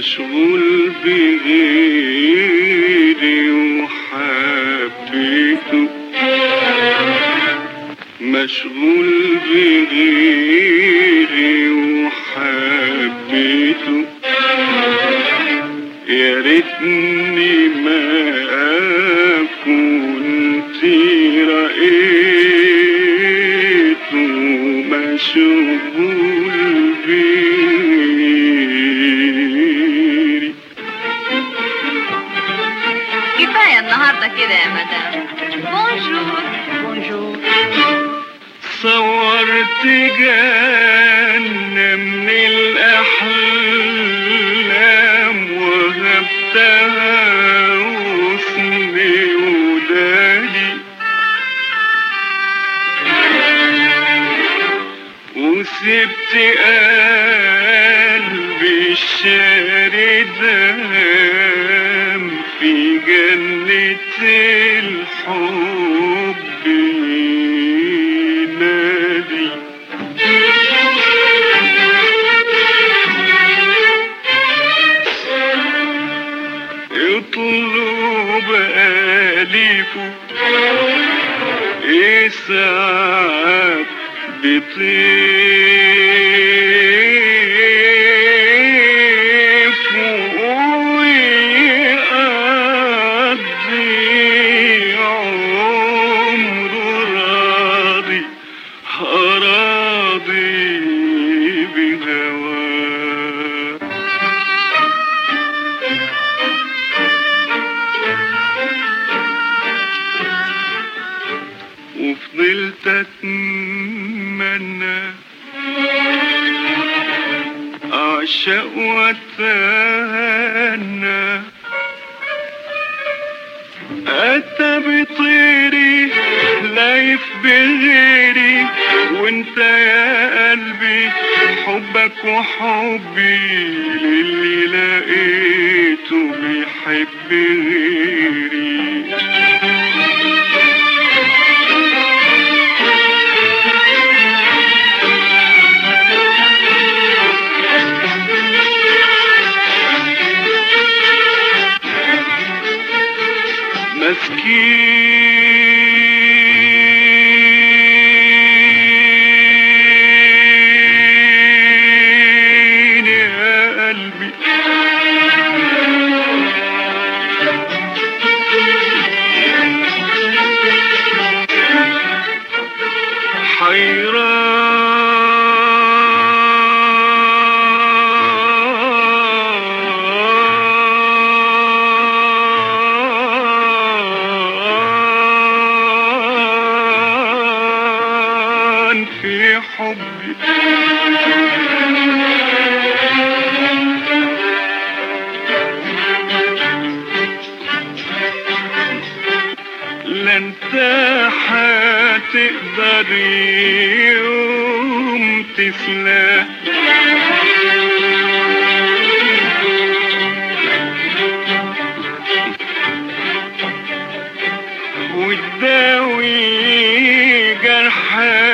مشغول بغيري وحبيته مشغول بغيري وحبيته يا ريتني ما كنت رأيته مشغول بغيري بونجور بونجور صورت جنة من الأحلام وهبتها وصلي ودادي وسبت قلبي الشاردام في جنة الحب ينادي يطلب أليفه يسعد بطيف اتمنى اعشق واتهنى اتى بطيري لايف بغيري. وأنت يا قلبي حبك وحبي للي لقيته بيحب غيري مسكين يا قلبي. حيران. حبي لا انت هتقدر يوم تسلى وتداوي جرحك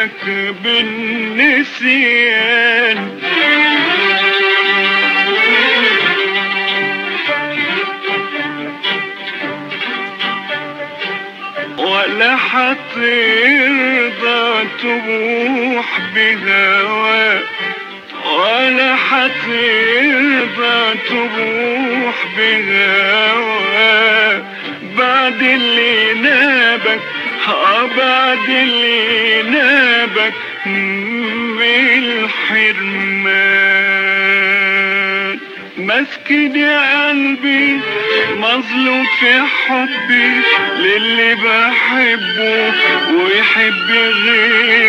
بالنسيان. ولا حترضى تبوح بهواك ولا حترضى تبوح بهواك نابك آه بعد اللي نابك من الحرمان. مسكين يا قلبي مظلوم في حبي للي بحبه ويحب غيري.